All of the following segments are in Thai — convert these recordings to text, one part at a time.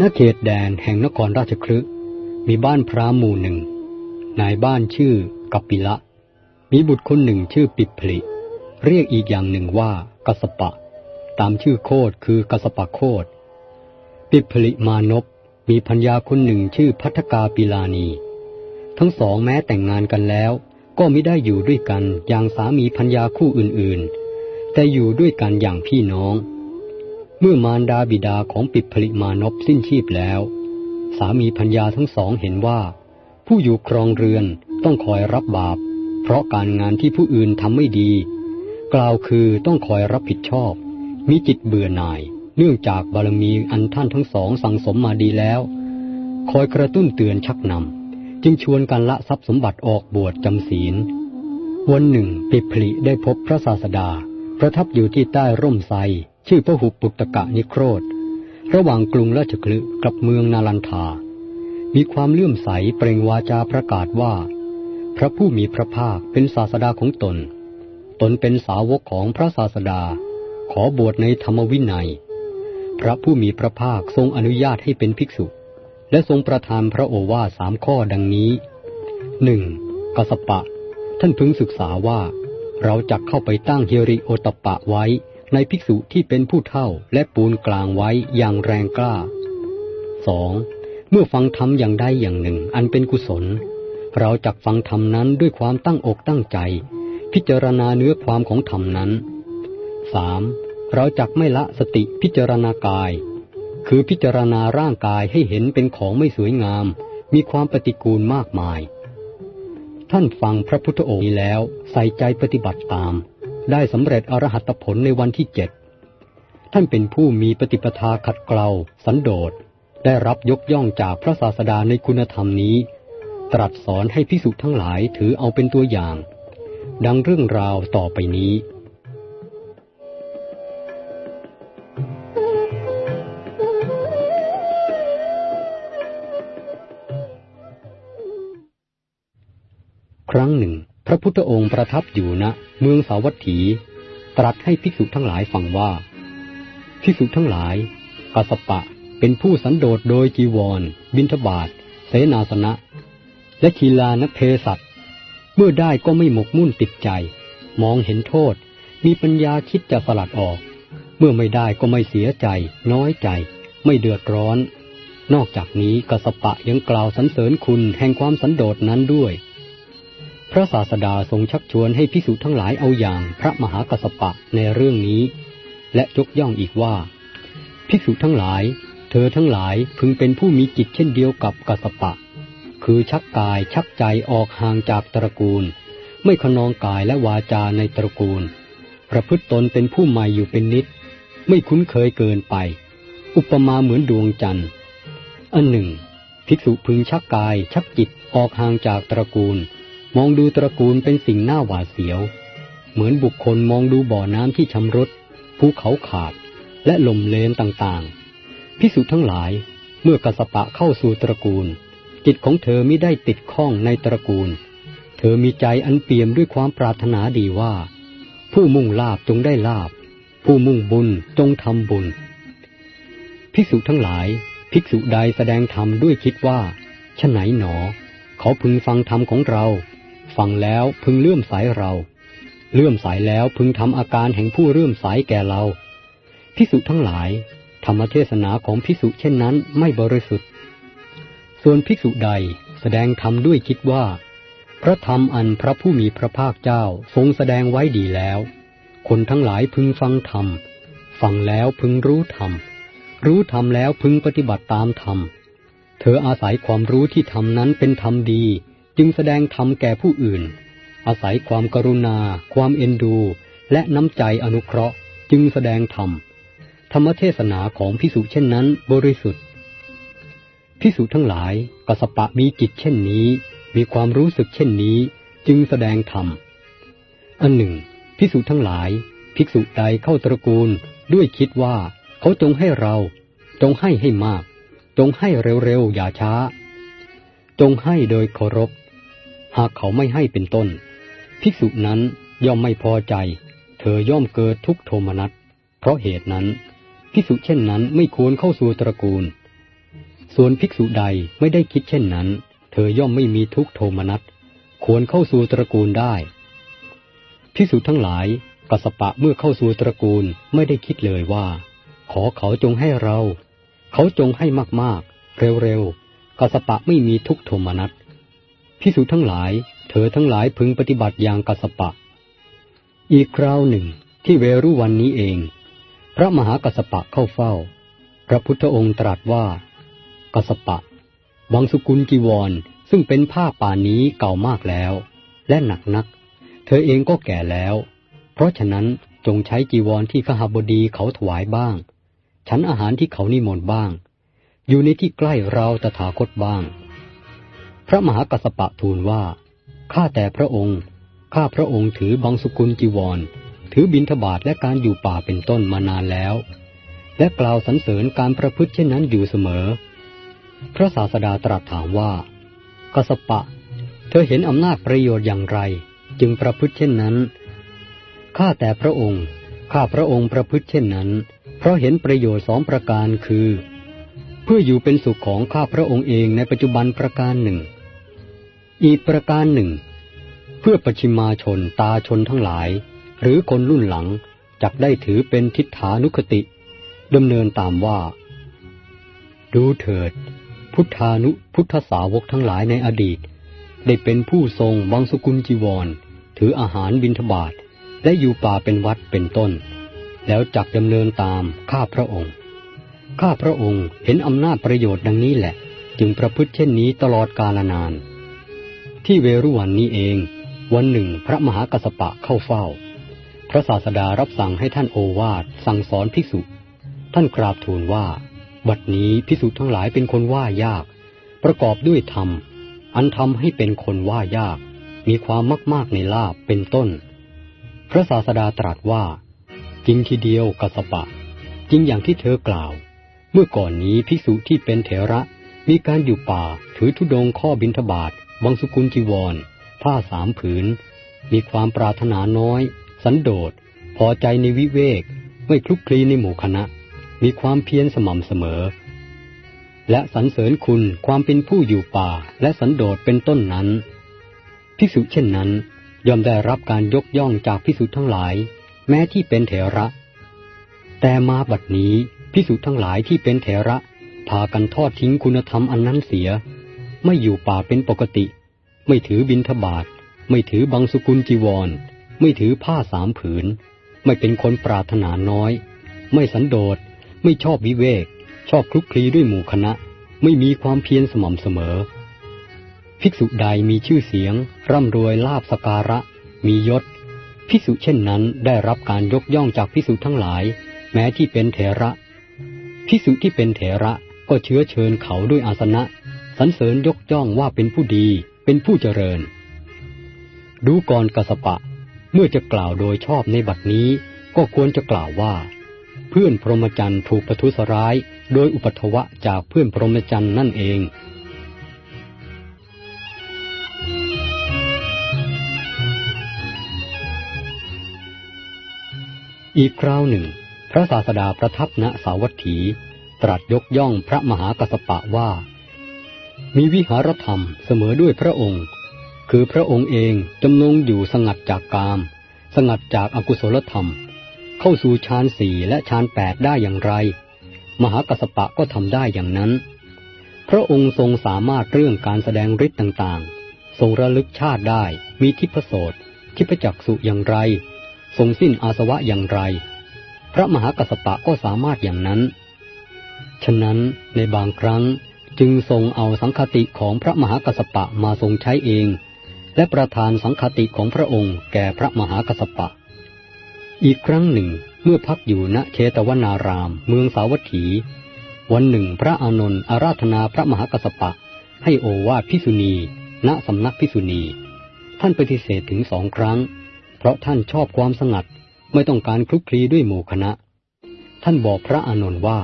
ณเขตแดนแห่งนครราชคลึมีบ้านพระหมู่หนึ่ง นายบ้านชื่อกัปปิละ มีบุตรคนหนึ่งชื่อปิพลิ เรียกอีกอย่างหนึ่งว่ากัสปะ ตามชื่อโคดคือกัสปะโคดปิพลิมานพมีพัญญาคนหนึ่งชื่อพัทกาปิลานี ทั้งสองแม้แต่งงานกันแล้ว ก็ไม่ได้อยู่ด้วยกันอย่างสามีพัญญาคู่อื่นๆ แต่อยู่ด้วยกันอย่างพี่น้อง เมื่อมารดาบิดาของปิดผลิมานพสิ้นชีพแล้ว สามีพัญญาทั้งสองเห็นว่า ผู้อยู่ครองเรือนต้องคอยรับบาป เพราะการงานที่ผู้อื่นทำไม่ดี กล่าวคือต้องคอยรับผิดชอบ มีจิตเบื่อหน่าย เนื่องจากบารมีอันท่านทั้งสองสั่งสมมาดีแล้ว คอยกระตุ้นเตือนชักนำจึงชวนกันละทรัพย์สมบัติออกบวชจำศีล วันหนึ่ง ปิพลิได้พบพระศาสดา ประทับอยู่ที่ใต้ร่มไทร ชื่อพระหุปุตตะนิโครธ ระหว่างกรุงราชคลึกับเมืองนาลันทา มีความเลื่อมใสเปล่งวาจาประกาศว่า พระผู้มีพระภาคเป็นศาสดาของตน ตนเป็นสาวกของพระศาสดา ขอบวชในธรรมวินัย พระผู้มีพระภาคทรงอนุญาตให้เป็นภิกษุ และทรงประทานพระโอวาสามข้อดังนี้หนึ่งกสปะ ท่านพึงศึกษาว่า เราจะเข้าไปตั้งเฮริโอตปะไว้ ในภิกษุที่เป็นผู้เท่าและปูนกลางไว้อย่างแรงกล้า 2. เมื่อฟังธรรมอย่างใดอย่างหนึ่งอันเป็นกุศล เราจักฟังธรรมนั้นด้วยความตั้งอกตั้งใจ พิจารณาเนื้อความของธรรมนั้น 3. เราจักไม่ละสติพิจารณากาย คือพิจารณาร่างกายให้เห็นเป็นของไม่สวยงาม มีความปฏิกูลมากมาย ท่านฟังพระพุทธโองค์นี้แล้วใส่ใจปฏิบัติตาม ได้สำเร็จอรหัตผลในวันที่เจ็ดท่านเป็นผู้มีปฏิปทาขัดเกลาสันโดษ ได้รับยกย่องจากพระศาสดาในคุณธรรมนี้ ตรัสสอนให้พิสุทั้งหลายถือเอาเป็นตัวอย่าง ดังเรื่องราวต่อไปนี้ครั้งหนึ่ง ระพุทธองค์ประทับอยู่ณเมืองสาวัตถี ตรัสให้ภิกษุทั้งหลายฟังว่าภิกษุทั้งหลายกัสปะเป็นผู้สันโดษโดยจีวร บินทบาทเสนาสนะ และคีลานเพสัตเมื่อได้ก็ไม่หมกมุ่นติดใจ มองเห็นโทษ มีปัญญาคิดจะสลัดออก เมื่อไม่ได้ก็ไม่เสียใจ น้อยใจ ไม่เดือดร้อน นอกจากนี้กสปะยังกล่าวสรรเสริญคุณแห่งความสันโดษนั้นด้วย พระศาสดาทรงชักชวนให้พิสุทั้งหลายเอาอย่างพระมหากัสปะในเรื่องนี้ และยกย่องอีกว่า ภิกษุทั้งหลาย เธอทั้งหลายพึงเป็นผู้มีจิตเช่นเดียวกับกัสปะ คือชักกายชักใจออกห่างจากตระกูล ไม่ขนองกายและวาจาในตระกูล ประพฤติตนเป็นผู้ใหม่อยู่เป็นนิด ไม่คุ้นเคยเกินไป อุปมาเหมือนดวงจันทร์อันหนึ่ง ภิกษุพึงชักกายชักจิตออกห่างจากตระกูล มองดูตระกูลเป็นสิ่งน่าหวาดเสียว เหมือนบุคคลมองดูบ่อน้ำที่ชำรุดภูเขาขาด และลมเลนต่างๆ พิสุทั้งหลายเมื่อกสปะเข้าสู่ตระกูล จิตของเธอไม่ได้ติดข้องในตระกูล เธอมีใจอันเปี่ยมด้วยความปรารถนาดีว่า ผู้มุ่งลาบจงได้ลาบ ผู้มุ่งบุญจงทำบุญ ภิกษุทั้งหลาย ภิกษุใดแสดงธรรมด้วยคิดว่าฉไหนหนอ เขาพึงฟังธรรมของเรา ฟังแล้วพึงเลื่อมใสเรา เลื่อมใสแล้วพึงทำอาการแห่งผู้เลื่อมใสแก่เราพิสุทั้งหลาย ธรรมเทศนาของพิสุเช่นนั้นไม่บริสุทธิ์ ส่วนภิกษุใดแสดงธรรมด้วยคิดว่า พระธรรมอันพระผู้มีพระภาคเจ้าทรงแสดงไว้ดีแล้ว คนทั้งหลายพึงฟังธรรม ฟังแล้วพึงรู้ธรรม รู้ธรรมแล้วพึงปฏิบัติตามธรรม เธออาศัยความรู้ที่ธรรมนั้นเป็นธรรมดี จึงแสดงธรรมแก่ผู้อื่น อาศัยความกรุณา ความเอ็นดู และน้ำใจอนุเคราะห์ จึงแสดงธรรม ธรรมเทศนาของพิสุเช่นนั้นบริสุทธิ์พิสุทั้งหลายกสปะมีจิตเช่นนี้ มีความรู้สึกเช่นนี้ จึงแสดงธรรม อันหนึ่งพิสุทั้งหลาย ภิกษุใดเข้าตระกูลด้วยคิดว่า เขาจงให้เรา จงให้ให้มาก จงให้เร็วๆอย่าช้า จงให้โดยเคารพ หากเขาไม่ให้เป็นต้น ภิกษุนั้นย่อมไม่พอใจ เธอย่อมเกิดทุกโทมนัส เพราะเหตุนั้น ภิกษุเช่นนั้นไม่ควรเข้าสู่ตระกูล ส่วนภิกษุใดไม่ได้คิดเช่นนั้น เธอย่อมไม่มีทุกโทมนัส ควรเข้าสู่ตระกูลได้ ภิกษุทั้งหลายกัสปะเมื่อเข้าสู่ตระกูลไม่ได้คิดเลยว่า ขอเขาจงให้เรา เขาจงให้มากๆ เร็วๆกัสปะไม่มีทุกโทมนัส ภิกษุทั้งหลาย เธอทั้งหลายพึงปฏิบัติอย่างกัสปะ อีกคราวหนึ่งที่เวรุวันนี้เอง พระมหากัสปะเข้าเฝ้า พระพุทธองค์ตรัสว่า กัสปะบางสุกุลจีวร ซึ่งเป็นผ้าป่านี้เก่ามากแล้ว และหนักนัก เธอเองก็แก่แล้ว เพราะฉะนั้นจงใช้จีวรที่ขหบดีเขาถวายบ้าง ฉันอาหารที่เขานิมนต์บ้าง อยู่ในที่ใกล้เราตถาคตบ้าง พระมหากัสปะทูลว่า ข้าแต่พระองค์ ข้าพระองค์ถือบางสุกุลจีวร ถือบิณฑบาตและการอยู่ป่าเป็นต้นมานานแล้ว และกล่าวสรรเสริญการประพฤติเช่นนั้นอยู่เสมอ พระศาสดาตรัสถามว่ากสปะ เธอเห็นอำนาจประโยชน์อย่างไร จึงประพฤติเช่นนั้น ข้าแต่พระองค์ ข้าพระองค์ประพฤติเช่นนั้น เพราะเห็นประโยชน์สองประการคือ เพื่ออยู่เป็นสุขของข้าพระองค์เองในปัจจุบันประการหนึ่ง อีกประการหนึ่ง เพื่อปชิมาชนตาชนทั้งหลาย หรือคนรุ่นหลังจักได้ถือเป็นทิฏฐานุคติดำเนินตามว่า ดูเถิด พุทธานุพุทธสาวกทั้งหลายในอดีต ได้เป็นผู้ทรงบังสกุลจีวร ถืออาหารบิณฑบาตและอยู่ป่าเป็นวัดเป็นต้น แล้วจักดำเนินตามข้าพระองค์ ข้าพระองค์เห็นอำนาจประโยชน์ดังนี้แหละ จึงประพฤติเช่นนี้ตลอดกาลนาน ที่เวรุวันนี้เอง วันหนึ่งพระมหากัสปะเข้าเฝ้า พระศาสดารับสั่งให้ท่านโอวาทสั่งสอนภิกษุ ท่านกราบทูลว่า บัดนี้พิสุทั้งหลายเป็นคนว่ายาก ประกอบด้วยธรรม อันทำให้เป็นคนว่ายาก มีความมาก ๆ ในลาบเป็นต้น พระศาสดาตรัสว่า จริงทีเดียวกัสปะ จริงอย่างที่เธอกล่าว เมื่อก่อนนี้พิสุที่เป็นเถระมีการอยู่ป่าถือธุดงข้อบินทบาท บังสุกุลจีวร ผ้าสามผืน มีความปรารถนาน้อย สันโดษ พอใจในวิเวก ไม่คลุกคลีในหมู่คณะ มีความเพียรสม่ำเสมอ และสรรเสริญคุณความเป็นผู้อยู่ป่าและสันโดษเป็นต้นนั้น ภิกษุเช่นนั้นย่อมได้รับการยกย่องจากภิกษุทั้งหลาย แม้ที่เป็นเถระ แต่มาบัดนี้ภิกษุทั้งหลายที่เป็นเถระพากันทอดทิ้งคุณธรรมอันนั้นเสีย ไม่อยู่ป่าเป็นปกติ ไม่ถือบินทบาทไม่ถือบังสุกุลจีวร ไม่ถือผ้าสามผืน ไม่เป็นคนปรารถนาน้อย ไม่สันโดษ ไม่ชอบวิเวก ชอบคลุกคลีด้วยหมู่คณะ ไม่มีความเพียรสม่ำเสมอ ภิกษุใดมีชื่อเสียง ร่ำรวยลาบสการะ มียศ ภิกษุเช่นนั้นได้รับการยกย่องจากภิกษุทั้งหลาย แม้ที่เป็นเถระ ภิกษุที่เป็นเถระก็เชื้อเชิญเขาด้วยอาสนะ สรรเสริญยกย่องว่าเป็นผู้ดีเป็นผู้เจริญ ดูก่อนกสปะ เมื่อจะกล่าวโดยชอบในบัดนี้ ก็ควรจะกล่าวว่า เพื่อนพรหมจรรย์ถูกประทุษร้าย โดยอุปัตวะจากเพื่อนพรหมจรรย์นั่นเองอีกคราวหนึ่ง พระศาสดาประทับณสาวัตถี ตรัสยกย่องพระมหากัสปะว่า มีวิหารธรรมเสมอด้วยพระองค์ คือพระองค์เองจำนงอยู่สงัดจากกาม สงัดจากอากุศลธรรม เข้าสู่ฌานสี่และฌานแปดได้อย่างไร มหากัสปะก็ทำได้อย่างนั้น พระองค์ทรงสามารถเรื่องการแสดงฤทธิ์ต่างๆ ทรงระลึกชาติได้ มีทิพโสตทิพจักสุอย่างไร ทรงสิ้นอาสวะอย่างไร พระมหากัสปะก็สามารถอย่างนั้น ฉะนั้นในบางครั้ง จึงทรงเอาสังคติของพระมหากัสปะมาทรงใช้เอง และประทานสังคติของพระองค์แก่พระมหากัสปะ อีกครั้งหนึ่งเมื่อพักอยู่ณเชตวนาราม เมืองสาวัตถี วันหนึ่งพระอานนท์อาราธนาพระมหากัสปะ ให้โอวาทพิสุณี ณสำนักพิสุณี ท่านปฏิเสธถึงสองครั้ง เพราะท่านชอบความสงัดไม่ต้องการคลุกคลีด้วยหมู่คณะ ท่านบอกพระอานนท์ว่า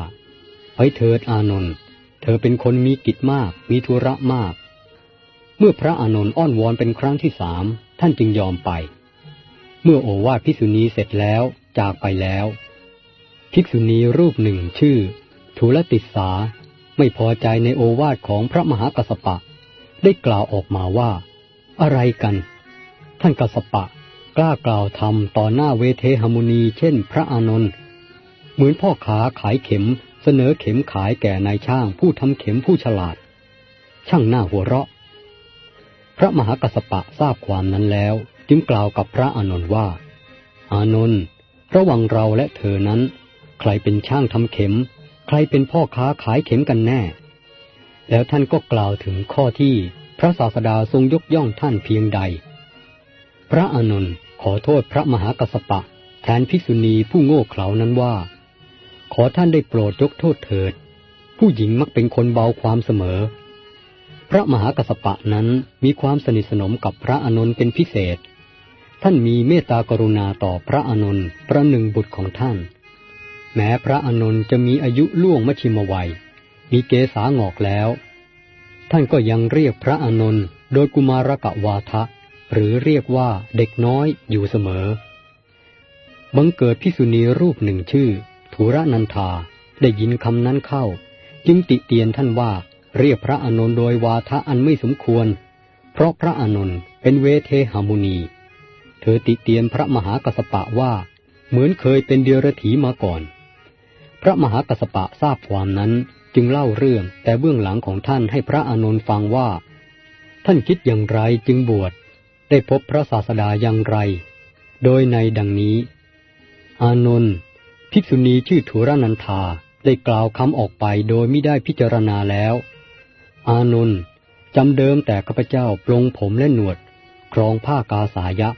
ไปเถิดอานนท์ ธอเป็นคนมีกิจมาก มีธุระมาก เมื่อพระอานนท์อ้อนวอนเป็นครั้งที่สามท่านจึงยอมไป เมื่อโอวาทภิกษุณีเสร็จแล้วจากไปแล้ว ภิกษุณีรูปหนึ่งชื่อทุลติสาไม่พอใจในโอวาทของพระมหากัสปะ ได้กล่าวออกมาว่า อะไรกัน ท่านกัสปะ กล้ากล่าวทำต่อหน้าเวเทหมุนีเช่น พระอานนท์เหมือนพ่อขาขายเข็ม เสนอเข็มขายแก่นายช่างผู้ทำเข็มผู้ฉลาด ช่างหน้าหัวเราะ พระมหากัสปะทราบความนั้นแล้ว จึงกล่าวกับพระอานนท์ว่า อานนท์ระหว่างเราและเธอนั้น ใครเป็นช่างทำเข็ม ใครเป็นพ่อค้าขายเข็มกันแน่ แล้วท่านก็กล่าวถึงข้อที่พระศาสดาทรงยกย่องท่านเพียงใด พระอานนท์ขอโทษพระมหากัสปะแทนภิกษุณีผู้โง่เขลานั้นว่า ขอท่านได้โปรดยกโทษเถิด ผู้หญิงมักเป็นคนเบาความเสมอ พระมหากัสปะนั้นมีความสนิทสนมกับพระอานนท์เป็นพิเศษ ท่านมีเมตตากรุณาต่อพระอานนท์ประหนึ่งบุตรของท่าน แม้พระอานนท์จะมีอายุล่วงมชิมวัย มีเกษาหงอกแล้ว ท่านก็ยังเรียกพระอานนท์โดยกุมารกะวาทะ หรือเรียกว่าเด็กน้อยอยู่เสมอบังเกิดพิสุณีรูปหนึ่งชื่อ ธุระนันทาได้ยินคำนั้นเข้า จึงติเตียนท่านว่าเรียกพระอานนท์โดยวาทะอันไม่สมควร เพราะพระอานนท์เป็นเวเทหามุนี เธอติเตียนพระมหากัสปะว่า เหมือนเคยเป็นเดียรถีมาก่อน พระมหากัสปะทราบความนั้นจึงเล่าเรื่องแต่เบื้องหลังของท่านให้พระอานนท์ฟังว่า ท่านคิดอย่างไรจึงบวชได้พบพระศาสดาอย่างไร โดยในดังนี้ อานนท์ ภิกษุณีชื่อธุรนันทาได้กล่าวคำออกไปโดยไม่ได้พิจารณาแล้ว อานนท์จำเดิมแต่ข้าพเจ้าปลงผมและหนวด ครองผ้ากาสายะ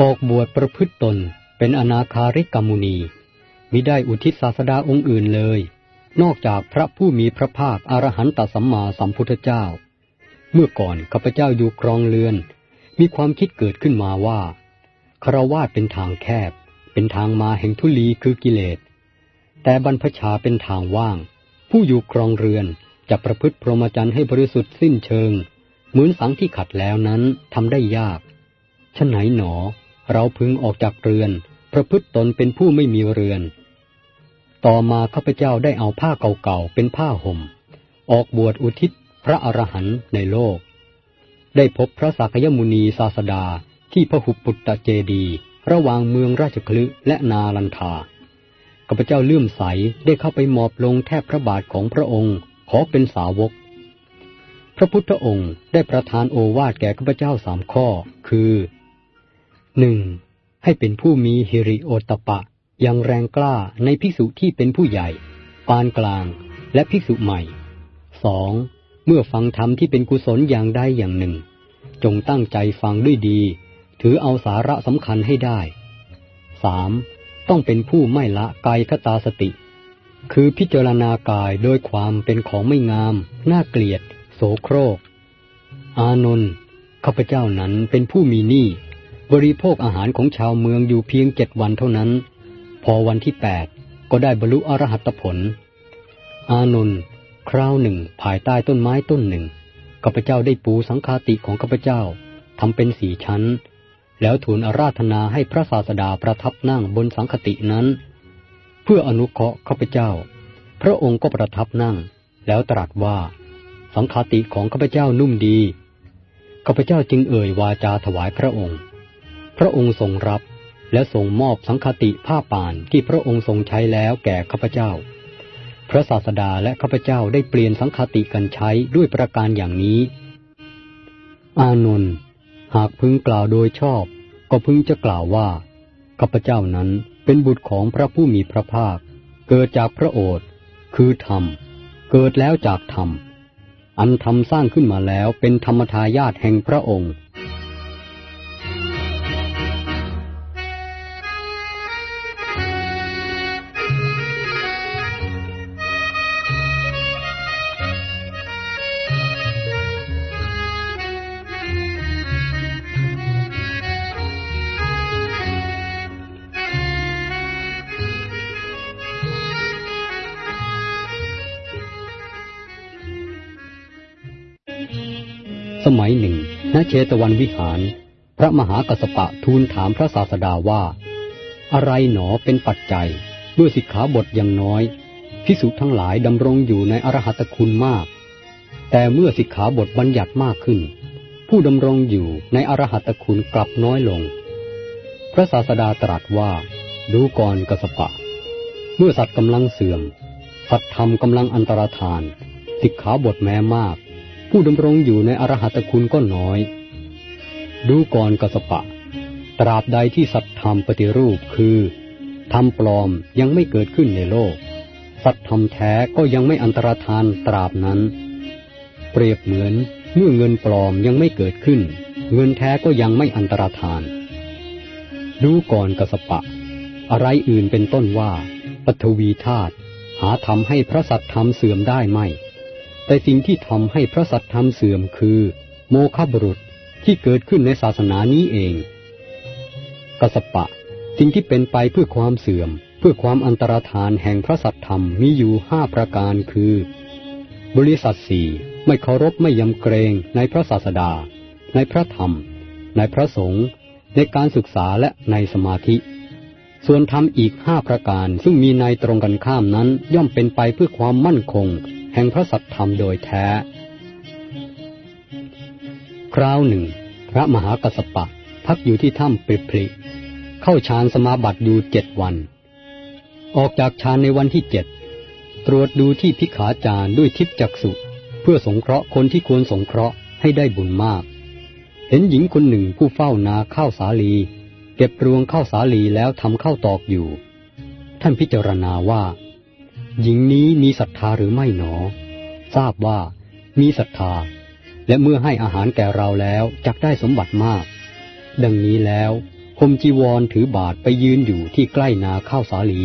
ออกบวชประพฤติตนเป็นอนาคาริกามุนีมิได้อุทิศศาสดาองค์อื่นเลย นอกจากพระผู้มีพระภาคอรหันตสัมมาสัมพุทธเจ้า เมื่อก่อนข้าพเจ้าอยู่ครองเรือน มีความคิดเกิดขึ้นมาว่าคารวาสเป็นทางแคบ เป็นทางมาแห่งทุลีคือกิเลส แต่บรรพชาเป็นทางว่าง ผู้อยู่ครองเรือนจะประพฤติพรหมจรรย์ให้บริสุทธิ์สิ้นเชิง เหมือนสังที่ขัดแล้วนั้นทำได้ยากฉะไหนหนอ เราพึงออกจากเรือน ประพฤติตนเป็นผู้ไม่มีเรือน ต่อมาข้าพเจ้าได้เอาผ้าเก่าๆเป็นผ้าห่ม ออกบวชอุทิศพระอรหันต์ในโลก ได้พบพระสักยมุนีศาสดาที่พระหุปุตตะเจดี ระหว่างเมืองราชคลึและนาลันทาข้าพเจ้าเลื่อมใสได้เข้าไปมอบลงแทบพระบาทของพระองค์ ขอเป็นสาวก พระพุทธองค์ได้ประทานโอวาทแก่ข้าพเจ้าสามข้อ คือหนึ่งให้เป็นผู้มีฮิริโอตปะอย่างแรงกล้าในภิกษุที่เป็นผู้ใหญ่ ปานกลาง และภิกษุใหม่สองเมื่อฟังธรรมที่เป็นกุศลอย่างใดอย่างหนึ่ง จงตั้งใจฟังด้วยดี ถือเอาสาระสำคัญให้ได้สามต้องเป็นผู้ไม่ละกายคตาสติ คือพิจารณากายโดยความเป็นของไม่งาม น่าเกลียด โสโครก อานนท์ข้าพเจ้านั้นเป็นผู้มีหนี้บริโภคอาหารของชาวเมืองอยู่เพียงเจ็ดวันเท่านั้น พอวันที่แปดก็ได้บรรลุอรหัตผล อานนท์คราวหนึ่งภายใต้ต้นไม้ต้นหนึ่งข้าพเจ้าได้ปูสังฆาติของข้าพเจ้าทำเป็นสี่ชั้น แล้วทูลอาราธนาให้พระศาสดาประทับนั่งบนสังฆตินั้น เพื่ออนุเคราะห์ข้าพเจ้า พระองค์ก็ประทับนั่ง แล้วตรัสว่า สังฆาติของข้าพเจ้านุ่มดีข้าพเจ้าจึงเอ่ยวาจาถวายพระองค์ พระองค์ทรงรับและทรงมอบสังฆติผ้าป่านที่พระองค์ทรงใช้แล้วแก่ข้าพเจ้า พระศาสดาและข้าพเจ้าได้เปลี่ยนสังฆติกันใช้ด้วยประการอย่างนี้ อานนท์ หากพึงกล่าวโดยชอบ ก็พึงจะกล่าวว่าข้าพเจ้านั้นเป็นบุตรของพระผู้มีพระภาค เกิดจากพระโอษฐ์คือธรรม เกิดแล้วจากธรรม อันธรรมสร้างขึ้นมาแล้วเป็นธรรมทายาทแห่งพระองค์ สมัยหนึ่ง ณ เชตวันวิหาร พระมหากัสปะทูลถามพระศาสดาว่า อะไรหนอเป็นปัจจัยเมื่อสิกขาบทยังน้อยพิสุทั้งหลายดำรงอยู่ในอรหัตคุณมาก แต่เมื่อสิกขาบทบัญญัติมากขึ้น ผู้ดำรงอยู่ในอรหัตคุณกลับน้อยลง พระศาสดาตรัสว่า ดูก่อนกสปะ เมื่อสัตว์กำลังเสื่อม สัตว์ธรรมกำลังอันตรธาน สิกขาบทแม้มาก ผู้ดำรงอยู่ในอรหัตคุณก็น้อย ดูก่อนกสปะ ตราบใดที่สัตธรรมปฏิรูปคือธรรมปลอมยังไม่เกิดขึ้นในโลก สัตธรรมแท้ก็ยังไม่อันตรธานตราบนั้น เปรียบเหมือนเมื่อเงินปลอมยังไม่เกิดขึ้น เงินแท้ก็ยังไม่อันตรธาน ดูก่อนกสปะ อะไรอื่นเป็นต้นว่าปฐวีธาตุหาทำให้พระสัตธรรมเสื่อมได้ไหม แต่สิ่งที่ทำให้พระสัตธรรมเสื่อมคือ โมฆะบุรุษที่เกิดขึ้นในศาสนานี้เอง กสปะ สิ่งที่เป็นไปเพื่อความเสื่อม เพื่อความอันตรธานแห่งพระสัตธรรมมีอยู่ห้าประการคือ บริษัทสี่ไม่เคารพไม่ยำเกรงในพระศาสดา ในพระธรรม ในพระสงฆ์ในการศึกษาและในสมาธิ ส่วนธรรมอีกห้าประการซึ่งมีในตรงกันข้ามนั้นย่อมเป็นไปเพื่อความมั่นคง แห่งพระสัตธรรมโดยแท้ คราวหนึ่ง พระมหากัสสปะพักอยู่ที่ถ้ำปริพลิเข้าฌานสมาบัติอยู่เจ็ดวัน ออกจากฌานในวันที่เจ็ดตรวจดูที่พิขาจารด้วยทิพจักสุเพื่อสงเคราะห์คนที่ควรสงเคราะห์ให้ได้บุญมาก เห็นหญิงคนหนึ่งผู้เฝ้านาข้าวสาลี เก็บรวงข้าวสาลีแล้วทำข้าวตอกอยู่ ท่านพิจารณาว่า หญิงนี้มีศรัทธาหรือไม่หนอ ทราบว่ามีศรัทธา และเมื่อให้อาหารแก่เราแล้วจักได้สมบัติมาก ดังนี้แล้วคมจีวรถือบาทไปยืนอยู่ที่ใกล้นาข้าวสาลี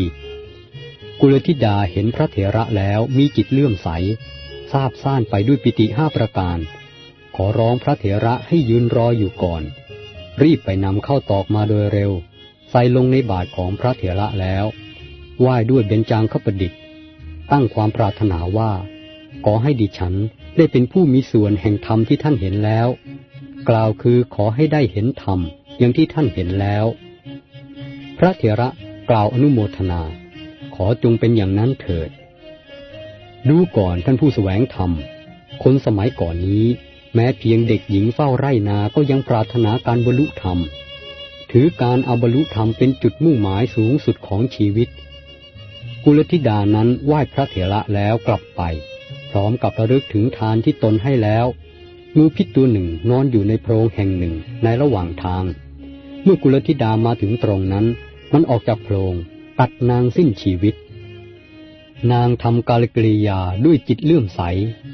กุลธิดาเห็นพระเถระแล้วมีจิตเลื่อมใส ทราบซ่านไปด้วยปิติห้าประการ ขอร้องพระเถระให้ยืนรออยู่ก่อน รีบไปนำข้าวตอกมาโดยเร็ว ใส่ลงในบาทของพระเถระแล้วไหว้ด้วยเบญจางขประดิษฐ ตั้งความปรารถนาว่า ขอให้ดิฉันได้เป็นผู้มีส่วนแห่งธรรมที่ท่านเห็นแล้ว กล่าวคือขอให้ได้เห็นธรรมอย่างที่ท่านเห็นแล้ว พระเถระกล่าวอนุโมทนา ขอจงเป็นอย่างนั้นเถิด ดูก่อนท่านผู้แสวงธรรม คนสมัยก่อนนี้ แม้เพียงเด็กหญิงเฝ้าไร่นาก็ยังปรารถนาการบรรลุธรรม ถือการเอาบรรลุธรรมเป็นจุดมุ่งหมายสูงสุดของชีวิต กุลธิดานั้นไหว้พระเถระแล้วกลับไป พร้อมกับระลึกถึงทานที่ตนให้แล้วงูพิษตัวหนึ่งนอนอยู่ในโพรงแห่งหนึ่งในระหว่างทาง เมื่อกุลธิดามาถึงตรงนั้น มันออกจากโพรงตัดนางสิ้นชีวิต นางทำกาลกริยาด้วยจิตเลื่อมใส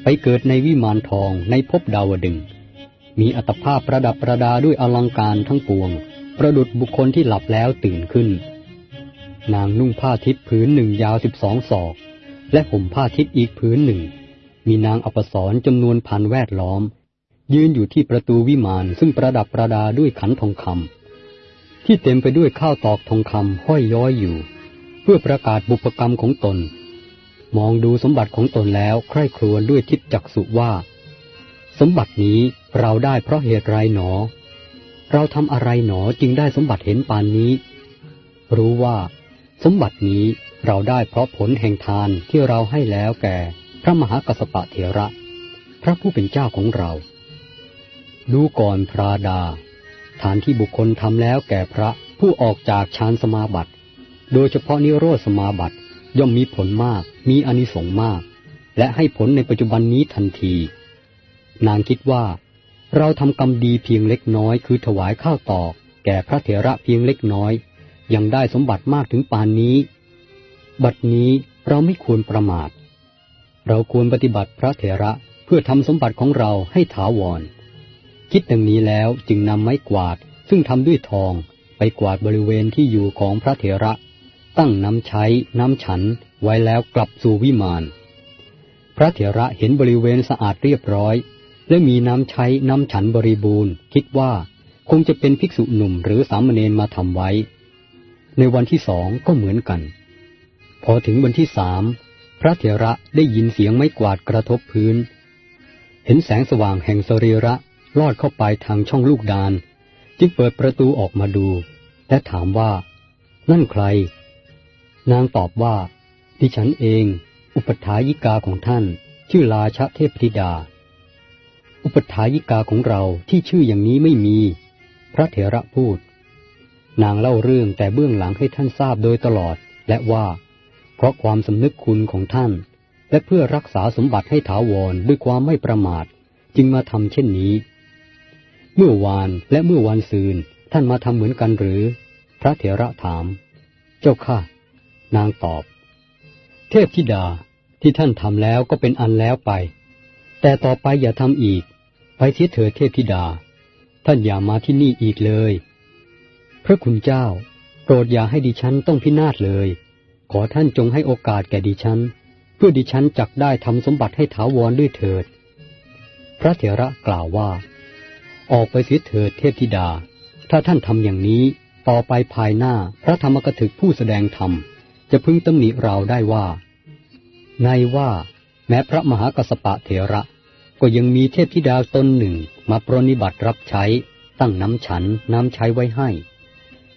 ไปเกิดในวิมานทองในภพดาวดึง มีอัตภาพประดับประดาด้วยอลังการทั้งปวง ประดุดบุคคลที่หลับแล้วตื่นขึ้น นางนุ่งผ้าทิพย์ผืนหนึ่งยาวสิบสองศอก และห่มผ้าทิพย์อีกผืนหนึ่ง มีนางอปสรจำนวนพันแวดล้อม ยืนอยู่ที่ประตูวิมานซึ่งประดับประดาด้วยขันทองคำที่เต็มไปด้วยข้าวตอกทองคำห้อยย้อยอยู่ เพื่อประกาศบุพกรรมของตน มองดูสมบัติของตนแล้วใคร่ครวญด้วยทิพจักสุว่า สมบัตินี้เราได้เพราะเหตุไรหนอ เราทำอะไรหนอจึงได้สมบัติเห็นปานนี้ รู้ว่า สมบัตินี้เราได้เพราะผลแห่งทานที่เราให้แล้วแก่พระมหากัสปะเถระ พระผู้เป็นเจ้าของเรา ดูก่อนพระดาฐานที่บุคคลทำแล้วแก่พระผู้ออกจากฌานสมาบัติ โดยเฉพาะนิโรธสมาบัติย่อมมีผลมาก มีอนิสงส์มาก และให้ผลในปัจจุบันนี้ทันที นางคิดว่า เราทำกรรมดีเพียงเล็กน้อยคือถวายข้าวตอกแก่พระเถระเพียงเล็กน้อย ยังได้สมบัติมากถึงปานนี้ บัดนี้เราไม่ควรประมาท เราควรปฏิบัติพระเถระเพื่อทำสมบัติของเราให้ถาวร คิดดังนี้แล้วจึงนำไม้กวาดซึ่งทำด้วยทองไปกวาดบริเวณที่อยู่ของพระเถระ ตั้งน้ำใช้น้ำฉันไว้แล้วกลับสู่วิมาน พระเถระเห็นบริเวณสะอาดเรียบร้อย และมีน้ำใช้น้ำฉันบริบูรณ์ คิดว่าคงจะเป็นภิกษุหนุ่มหรือสามเณรมาทำไว้ ในวันที่สองก็เหมือนกัน พอถึงวันที่สามพระเถระได้ยินเสียงไม้กวาดกระทบพื้น เห็นแสงสว่างแห่งสรีระลอดเข้าไปทางช่องลูกดาน จึงเปิดประตูออกมาดู และถามว่า นั่นใคร นางตอบว่า ดิฉันเอง อุปถายิกาของท่าน ชื่อราชเทพธิดา อุปถายิกาของเราที่ชื่ออย่างนี้ไม่มี พระเถระพูด นางเล่าเรื่องแต่เบื้องหลังให้ท่านทราบโดยตลอด และว่า เพราะความสำนึกคุณของท่าน และเพื่อรักษาสมบัติให้ถาวรด้วยความไม่ประมาท จึงมาทำเช่นนี้ เมื่อวานและเมื่อวันซืนท่านมาทำเหมือนกันหรือ พระเถระถาม เจ้าข้านางตอบ เทพธิดาที่ท่านทำแล้วก็เป็นอันแล้วไป แต่ต่อไปอย่าทำอีก ไปเสียเถิดเทพธิดา ท่านอย่ามาที่นี่อีกเลย พระคุณเจ้า โปรดอย่าให้ดิฉันต้องพินาศเลย ขอท่านจงให้โอกาสแก่ดิฉัน เพื่อดิฉันจักได้ทำสมบัติให้ถาวรด้วยเถิด พระเถระกล่าวว่า ออกไปเสียเถิดเทพธิดา ถ้าท่านทำอย่างนี้ ต่อไปภายหน้าพระธรรมกถึกผู้แสดงธรรม จะพึงตำหนิเราได้ว่า ในว่าแม้พระมหากัสปะเถระก็ยังมีเทพธิดาตนหนึ่งมาปรนิบัติรับใช้ ตั้งน้ำฉันน้ำใช้ไว้ให้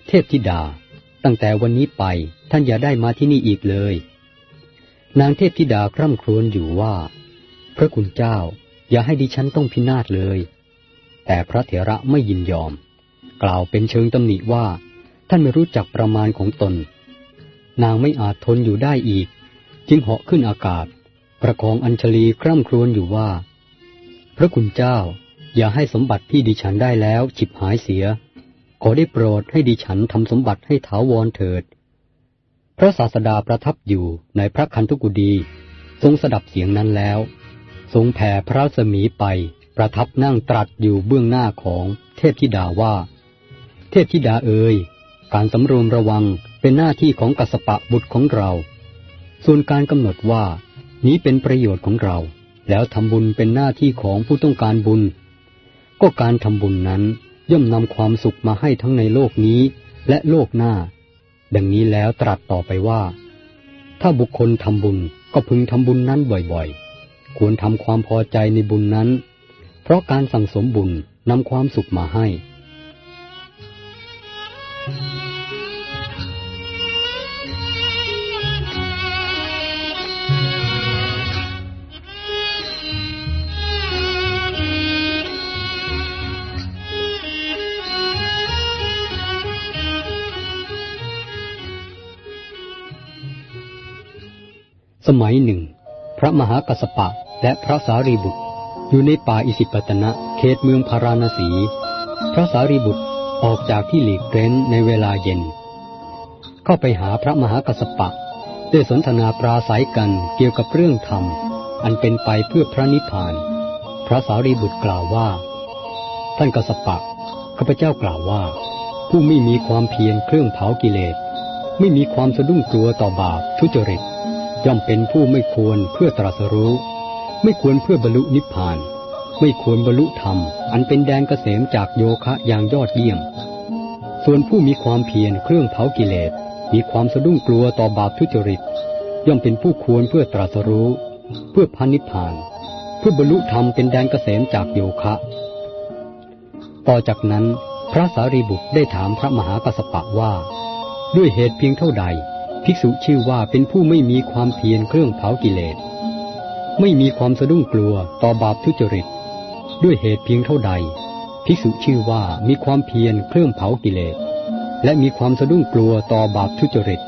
เทพธิดา ตั้งแต่วันนี้ไปท่านอย่าได้มาที่นี่อีกเลย นางเทพธิดาคร่ำครวญอยู่ว่า พระคุณเจ้าอย่าให้ดิฉันต้องพินาศเลย แต่พระเถระไม่ยินยอม กล่าวเป็นเชิงตำหนิว่า ท่านไม่รู้จักประมาณของตน นางไม่อาจทนอยู่ได้อีก จึงเหาะขึ้นอากาศ ประคองอัญชลีคร่ำครวญอยู่ว่า พระคุณเจ้าอย่าให้สมบัติที่ดิฉันได้แล้วฉิบหายเสีย ขอได้โปรดให้ดิฉันทำสมบัติให้ถาวรเถิด พระศาสดาประทับอยู่ในพระคันธุกุดี ทรงสดับเสียงนั้นแล้ว ทรงแผ่พระสมีไป ประทับนั่งตรัสอยู่เบื้องหน้าของเทพธิดาว่า เทพธิดาเอ๋ยการสำรวมระวังเป็นหน้าที่ของกัสปะบุตรของเรา ส่วนการกำหนดว่านี้เป็นประโยชน์ของเรา แล้วทำบุญเป็นหน้าที่ของผู้ต้องการบุญ ก็การทำบุญนั้น ย่อมนำความสุขมาให้ทั้งในโลกนี้และโลกหน้า ดังนี้แล้วตรัสต่อไปว่า ถ้าบุคคลทำบุญก็พึงทำบุญนั้นบ่อยๆ ควรทำความพอใจในบุญนั้น เพราะการสั่งสมบุญนำความสุขมาให้ สมัยหนึ่ง พระมหากัสปะและพระสารีบุตร อยู่ในป่าอิสิปตนะเขตเมืองพาราณสี พระสารีบุตรออกจากที่หลีกเร้นในเวลาเย็น เข้าไปหาพระมหากัสปะได้สนทนาปราศัยกันเกี่ยวกับเรื่องธรรม อันเป็นไปเพื่อพระนิพพาน พระสารีบุตรกล่าวว่า ท่านกัสปะข้าพเจ้ากล่าวว่า ผู้ไม่มีความเพียรเครื่องเผากิเลส ไม่มีความสะดุ้งกลัวต่อบาปทุจริต ย่อมเป็นผู้ไม่ควรเพื่อตรัสรู้ ไม่ควรเพื่อบรรลุนิพพาน ไม่ควรบรรลุธรรม อันเป็นแดนเกษมจากโยคะอย่างยอดเยี่ยม ส่วนผู้มีความเพียรเครื่องเผากิเลส มีความสะดุ้งกลัวต่อบาปทุจริต ย่อมเป็นผู้ควรเพื่อตรัสรู้ เพื่อพันนิพพาน เพื่อบรรลุธรรมเป็นแดนเกษมจากโยคะ ต่อจากนั้น พระสารีบุตรได้ถามพระมหากัสปะว่า ด้วยเหตุเพียงเท่าใด ภิกษุชื่อว่าเป็นผู้ไม่มีความเพียรเครื่องเผากิเลส ไม่มีความสะดุ้งกลัวต่อบาปทุจริต ด้วยเหตุเพียงเท่าใด ภิกษุชื่อว่ามีความเพียรเครื่องเผากิเลส และมีความสะดุ้งกลัวต่อบาปทุจริต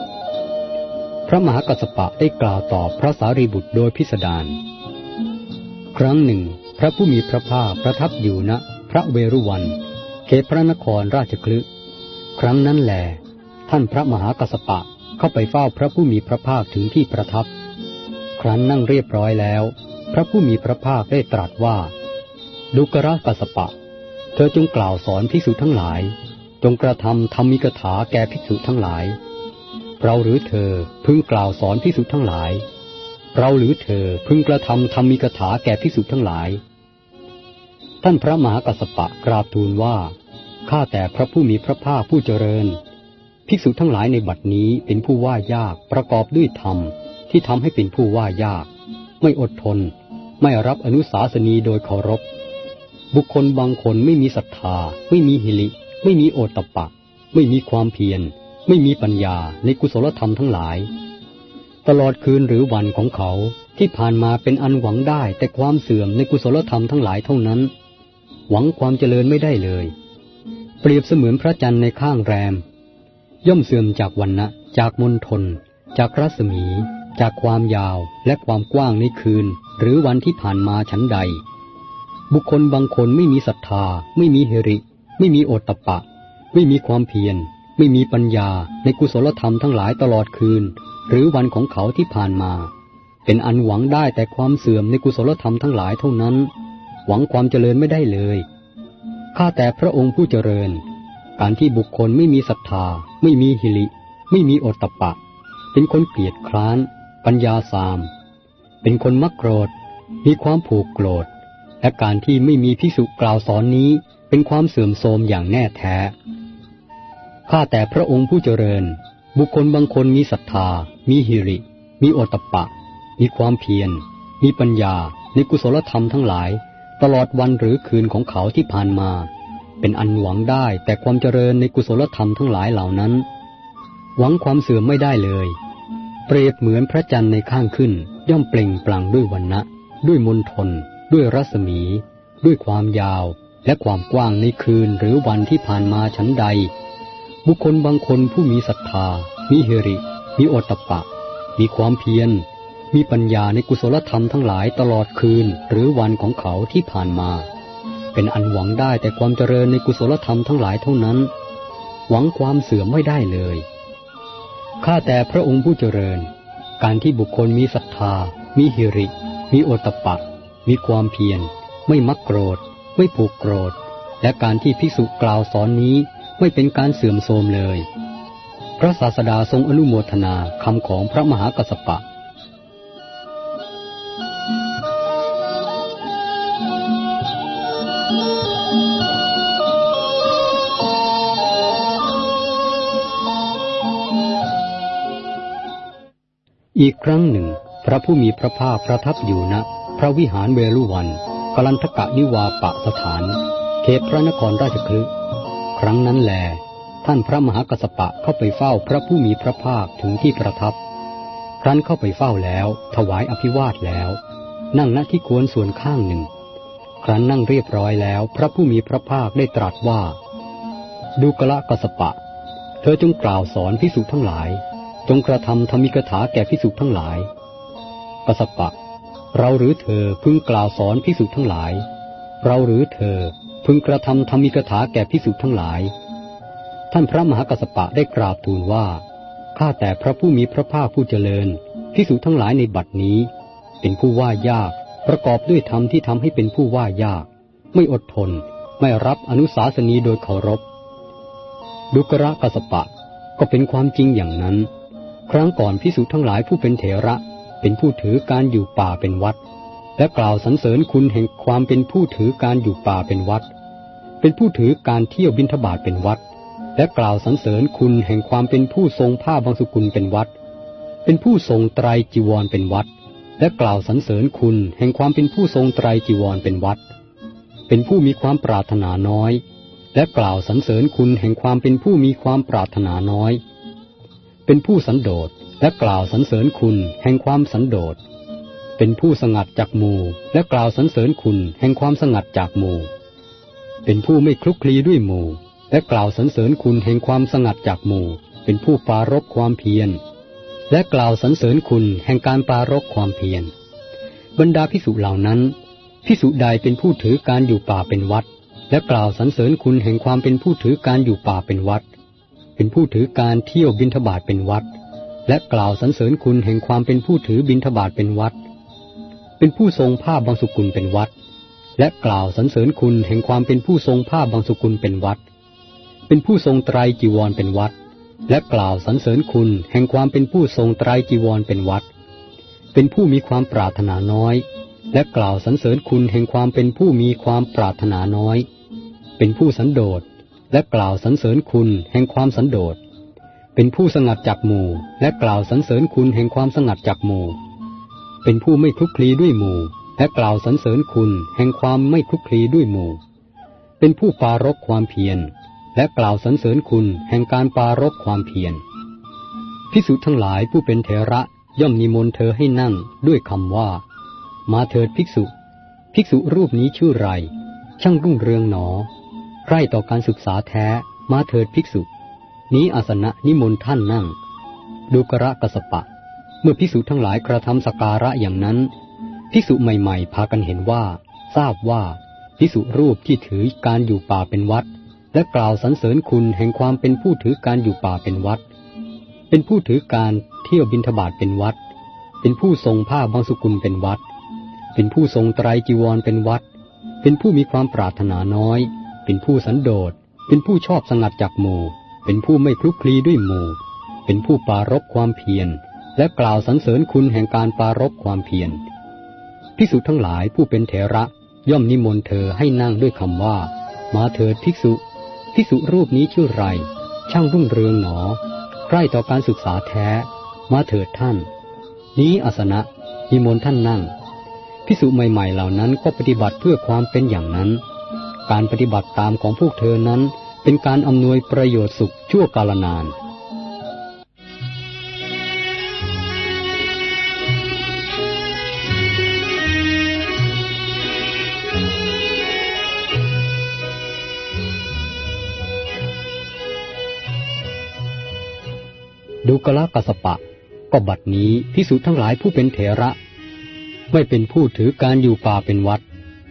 พระมหากัสปะได้กล่าวต่อพระสารีบุตรโดยพิสดารครั้งหนึ่ง พระผู้มีพระภาคประทับอยู่ณพระเวรุวันเขตพระนครราชคลึครั้งนั้นแหลท่านพระมหากัสปะ เข้าไปเฝ้าพระผู้มีพระภาคถึงที่ประทับ ครั้นนั่งเรียบร้อยแล้ว พระผู้มีพระภาคได้ตรัสว่า ดุกระกัสปะ เธอจงกล่าวสอนภิกษุทั้งหลาย จงกระทำธรรมิกถาแก่ภิกษุทั้งหลาย เราหรือเธอพึงกล่าวสอนภิกษุทั้งหลาย เราหรือเธอพึงกระทำธรรมิกถาแก่ภิกษุทั้งหลาย ท่านพระมหากัสปะกราบทูลว่าข้าแต่พระผู้มีพระภาคผู้เจริญ ภิกษุทั้งหลายในบัดนี้เป็นผู้ว่ายากประกอบด้วยธรรมที่ทำให้เป็นผู้ว่ายาก ไม่อดทน ไม่รับอนุสาสนีโดยเคารพ บุคคลบางคนไม่มีศรัทธา ไม่มีหิริไม่มีโอตตะปะ ไม่มีความเพียร ไม่มีปัญญาในกุศลธรรมทั้งหลาย ตลอดคืนหรือวันของเขาที่ผ่านมาเป็นอันหวังได้แต่ความเสื่อมในกุศลธรรมทั้งหลายเท่านั้น หวังความเจริญไม่ได้เลย เปรียบเสมือนพระจันทร์ในข้างแรม ย่อมเสื่อมจากวันนะจากมณฑลจากรัศมี จากความยาวและความกว้างในคืน หรือวันที่ผ่านมาชั้นใด บุคคลบางคนไม่มีศรัทธา ไม่มีเฮริ ไม่มีโอตตะปะ ไม่มีความเพียร ไม่มีปัญญาในกุศลธรรมทั้งหลายตลอดคืน หรือวันของเขาที่ผ่านมา เป็นอันหวังได้แต่ความเสื่อมในกุศลธรรมทั้งหลายเท่านั้น หวังความเจริญไม่ได้เลยข้าแต่พระองค์ผู้เจริญ การที่บุคคลไม่มีศรัทธา ไม่มีหิริ ไม่มีโอตตะปะ เป็นคนเกลียดคร้าน ปัญญาสาม เป็นคนมักโกรธ มีความผูกโกรธ และการที่ไม่มีพิสุกล่าวสอนนี้เป็นความเสื่อมโทรมอย่างแน่แท้ ข้าแต่พระองค์ผู้เจริญ บุคคลบางคนมีศรัทธา มีหิริ มีโอตปะ มีความเพียร มีปัญญา ในกุศลธรรมทั้งหลาย ตลอดวันหรือคืนของเขาที่ผ่านมา เป็นอันหวังได้แต่ความเจริญในกุศลธรรมทั้งหลายเหล่านั้น หวังความเสื่อมไม่ได้เลย เปรียบเหมือนพระจันทร์ในข้างขึ้น ย่อมเปล่งปลั่งด้วยวันนะด้วยมนทน ด้วยรัศมี ด้วยความยาว และความกว้างในคืนหรือวันที่ผ่านมาชั้นใด บุคคลบางคนผู้มีศรัทธา มีเฮริ มีโอตตปะ มีความเพียร มีปัญญาในกุศลธรรมทั้งหลายตลอดคืนหรือวันของเขาที่ผ่านมา เป็นอันหวังได้แต่ความเจริญในกุศลธรรมทั้งหลายเท่านั้น หวังความเสื่อมไม่ได้เลยข้าแต่พระองค์ผู้เจริญ การที่บุคคลมีศรัทธา มีหิริ มีโอตปะ มีความเพียร ไม่มักโกรธ ไม่ผูกโกรธ และการที่พิสุกล่าวสอนนี้ไม่เป็นการเสื่อมโทรมเลย พระศาสดาทรงอนุโมทนาคำของพระมหากัสสปะ อีกครั้งหนึ่ง พระผู้มีพระภาคประทับอยู่ณพระวิหารเวลุวันกลันทกะนิวาปะสถาน เขตพระนครราชคลึครั้งนั้นแล ท่านพระมหากัสปะเข้าไปเฝ้าพระผู้มีพระภาคถึงที่ประทับ ครั้นเข้าไปเฝ้าแล้ว ถวายอภิวาทแล้ว นั่งณที่ควรส่วนข้างหนึ่ง ครั้นนั่งเรียบร้อยแล้ว พระผู้มีพระภาคได้ตรัสว่า ดูกละกัสปะ เธอจงกล่าวสอนพิสุทั้งหลาย จงกระทำธรรมิกถาแก่พิสุทั้งหลายกสปะ เราหรือเธอพึงกล่าวสอนพิสุทั้งหลาย เราหรือเธอพึงกระทำธรรมิกถาแก่พิสุทั้งหลาย ท่านพระมหากสปะได้กราบทูลว่า ข้าแต่พระผู้มีพระภาคผู้เจริญพิสุทั้งหลายในบัดนี้ เป็นผู้ว่ายาก ประกอบด้วยธรรมที่ทำให้เป็นผู้ว่ายาก ไม่อดทน ไม่รับอนุสาสนีโดยเคารพดุกระกสปะก็เป็นความจริงอย่างนั้น ครั้งก่อนพิสุทั้งหลายผู้เป็นเถระ เป็นผู้ถือการอยู่ป่าเป็นวัด และกล่าวสรรเสริญคุณแห่งความเป็นผู้ถือการอยู่ป่าเป็นวัด เป็นผู้ถือการเที่ยวบินทบาทเป็นวัด และกล่าวสรรเสริญคุณแห่งความเป็นผู้ทรงผ้าบางสุกุลเป็นวัด เป็นผู้ทรงไตรจีวรเป็นวัด และกล่าวสรรเสริญคุณแห่งความเป็นผู้ทรงไตรจีวรเป็นวัด เป็นผู้มีความปรารถนาน้อย และกล่าวสรรเสริญคุณแห่งความเป็นผู้มีความปรารถนาน้อย เป็นผู้สันโดษและกล่าวสรรเสริญคุณแห่งความสันโดษ เป็นผู้สงัดจากหมู่และกล่าวสรรเสริญคุณแห่งความสงัดจากหมู่ เป็นผู้ไม่คลุกคลีด้วยหมู่ และกล่าวสรรเสริญคุณแห่งความสงัดจากหมู่ เป็นผู้ปารบความเพียร และกล่าวสรรเสริญคุณแห่งการปารบความเพียร บรรดาพิสุเหล่านั้นพิสุใดเป็นผู้ถือการอยู่ป่าเป็นวัด และกล่าวสรรเสริญคุณแห่งความเป็นผู้ถือการอยู่ป่าเป็นวัด เป็นผู้ถือการเที่ยวบินทบาทเป็นวัด และกล่าวสรรเสริญคุณแห่งความเป็นผู้ถือบินทบาทเป็นวัด เป็นผู้ทรงผ้าบางสุกุลเป็นวัด และกล่าวสรรเสริญคุณแห่งความเป็นผู้ทรงผ้าบางสุกุลเป็นวัด เป็นผู้ทรงไตรจีวรเป็นวัด และกล่าวสรรเสริญคุณแห่งความเป็นผู้ทรงไตรจีวรเป็นวัด เป็นผู้มีความปรารถนาน้อย และกล่าวสรรเสริญคุณแห่งความเป็นผู้มีความปรารถนาน้อย เป็นผู้สันโดษ และกล่าวสรรเสริญคุณแห่งความสันโดษ เป็นผู้สงัดจากหมู่ และกล่าวสรรเสริญคุณแห่งความสงัดจากหมู่ เป็นผู้ไม่คลุกคลีด้วยหมู่ และกล่าวสรรเสริญคุณแห่งความไม่คลุกคลีด้วยหมู่ เป็นผู้ปารกความเพียร และกล่าวสรรเสริญคุณแห่งการปารกความเพียรพิสุทั้งหลายผู้เป็นเถระย่อมนิมนต์เธอให้นั่งด้วยคำว่า มาเถิดภิกษุ ภิกษุรูปนี้ชื่อไร ช่างรุ่งเรืองหนอ ใกล้ต่อการศึกษาแท้มาเถิดภิกษุ นี้อาสนะนิมนต์ท่านนั่ง ดูกระกสปะ เมื่อภิกษุทั้งหลายกระทำสการะอย่างนั้น ภิกษุใหม่ๆ พากันเห็นว่า ทราบว่าภิกษุรูปที่ถือการอยู่ป่าเป็นวัด และกล่าวสรรเสริญคุณแห่งความเป็นผู้ถือการอยู่ป่าเป็นวัด เป็นผู้ถือการเที่ยวบินทบาทเป็นวัด เป็นผู้ทรงผ้าบางสุกุลเป็นวัด เป็นผู้ทรงไตรจีวรเป็นวัด เป็นผู้มีความปรารถนาน้อย เป็นผู้สันโดษ เป็นผู้ชอบสงัดจากหมู่ เป็นผู้ไม่คลุกคลีด้วยหมู่ เป็นผู้ปารบความเพียร และกล่าวสรรเสริญคุณแห่งการปารบความเพียรภิกษุทั้งหลายผู้เป็นเถระย่อมนิมนต์เธอให้นั่งด้วยคำว่า มาเถิดภิกษุ ภิกษุรูปนี้ชื่อไร ช่างรุ่งเรืองหนอ ใกล้ต่อการศึกษาแท้ มาเถิดท่าน นี้อาสนะนิมนต์ท่านนั่งภิกษุใหม่ๆเหล่านั้นก็ปฏิบัติเพื่อความเป็นอย่างนั้น การปฏิบัติตามของพวกเธอนั้น เป็นการอำนวยประโยชน์สุขชั่วกาลนานดูกละกัสปะ ก็บัดนี้พิสุทั้งหลายผู้เป็นเถระ ไม่เป็นผู้ถือการอยู่ป่าเป็นวัด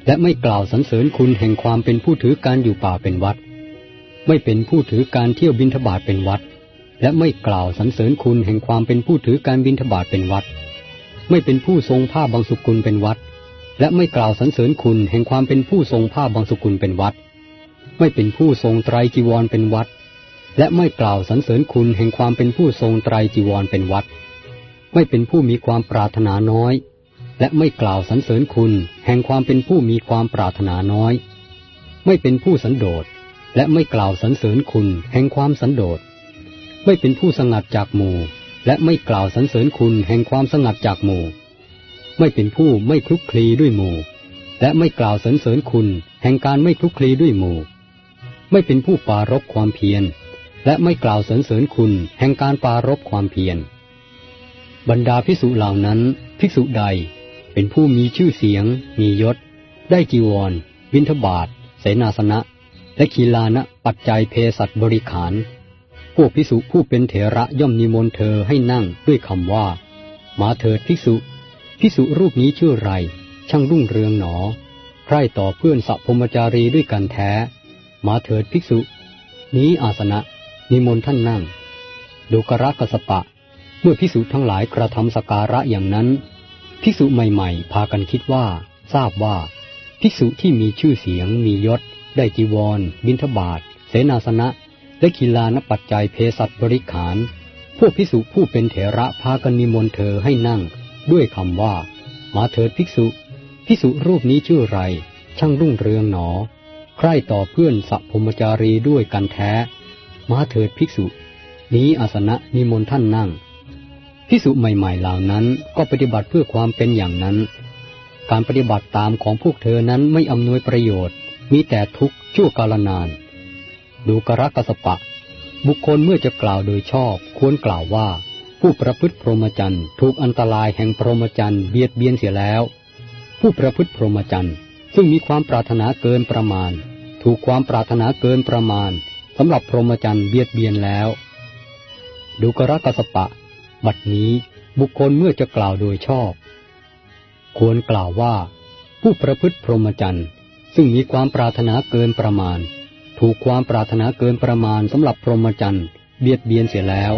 และไม่กล่าวสรรเสริญคุณแห่งความเป็นผู้ถือการอยู่ป่าเป็นวัด ไม่เป็นผู้ถือการเที่ยวบินทบาทเป็นวัด และไม่กล่าวสรรเสริญคุณแห่งความเป็นผู้ถือการบินทบาทเป็นวัด ไม่เป็นผู้ทรงผ้าบางสุกุลเป็นวัด และไม่กล่าวสรรเสริญคุณแห่งความเป็นผู้ทรงผ้าบางสุกุลเป็นวัด ไม่เป็นผู้ทรงไตรจีวรเป็นวัด และไม่กล่าวสรรเสริญคุณแห่งความเป็นผู้ทรงไตรจีวรเป็นวัด ไม่เป็นผู้มีความปรารถนาน้อย และไม่กล่าวสรรเสริญคุณ แห่งความเป็นผู้มีความปรารถนาน้อย ไม่เป็นผู้สันโดษ และไม่กล่าวสรรเสริญคุณ แห่งความสันโดษ ไม่เป็นผู้สงัดจากหมู่ และไม่กล่าวสรรเสริญคุณแห่งความสงัดจากหมู่ ไม่เป็นผู้ไม่คลุกคลีด้วยหมู่ และไม่กล่าวสรรเสริญคุณ แห่งการไม่คลุกคลีด้วยหมู่ ไม่เป็นผู้ปารบความเพียร และไม่กล่าวสรรเสริญคุณ แห่งการปารบความเพียร บรรดาภิกษุเหล่านั้นภิกษุใด เป็นผู้มีชื่อเสียง มียศ ได้จีวร วินทบาท เสนาสนะ และคีลานะปัจจัยเพสัตบริขาร พวกภิกษุผู้เป็นเถระย่อมนิมนต์เธอให้นั่งด้วยคำว่า มาเถิดภิกษุภิกษุรูปนี้ชื่อไร ช่างรุ่งเรืองหนอ ใคร่ต่อเพื่อนสัพพมจารีด้วยกันแท้ มาเถิดภิกษุ นี้อาสนะ นิมนต์ท่านนั่ง ดูกระกสปะ เมื่อพิสุทั้งหลายกระทำสการะอย่างนั้น ภิกษุใหม่ๆ พากันคิดว่า ทราบว่า ภิกษุที่มีชื่อเสียง มียศ ได้จีวร บิณฑบาตเสนาสนะ และกีฬานปัจจัยเพศัตบริขาร พวกภิกษุผู้เป็นเถระพากันนิมนต์เธอให้นั่ง ด้วยคำว่า มาเถิดภิกษุ ภิกษุรูปนี้ชื่อไร ช่างรุ่งเรืองหนอ ใคร่ต่อเพื่อนสัพพมจารีด้วยกันแท้ มาเถิดภิกษุ นี้อาสนะนิมนต์ท่านนั่ง ภิกษุใหม่ ๆ เหล่านั้นก็ปฏิบัติเพื่อความเป็นอย่างนั้น การปฏิบัติตามของพวกเธอนั้นไม่อำนวยประโยชน์ มีแต่ทุกข์ชั่วกาลนาน ดูกรกสปะ บุคคลเมื่อจะกล่าวโดยชอบ ควรกล่าวว่า ผู้ประพฤติพรหมจรรย์ถูกอันตรายแห่งพรหมจรรย์เบียดเบียนเสียแล้ว ผู้ประพฤติพรหมจรรย์ซึ่งมีความปรารถนาเกินประมาณ ถูกความปรารถนาเกินประมาณสำหรับพรหมจรรย์เบียดเบียนแล้ว ดูกรกสปะ บัดนี้บุคคลเมื่อจะกล่าวโดยชอบ ควรกล่าวว่า ผู้ประพฤติพรหมจรรย์ซึ่งมีความปรารถนาเกินประมาณ ถูกความปรารถนาเกินประมาณสำหรับพรหมจรรย์เบียดเบียนเสียแล้ว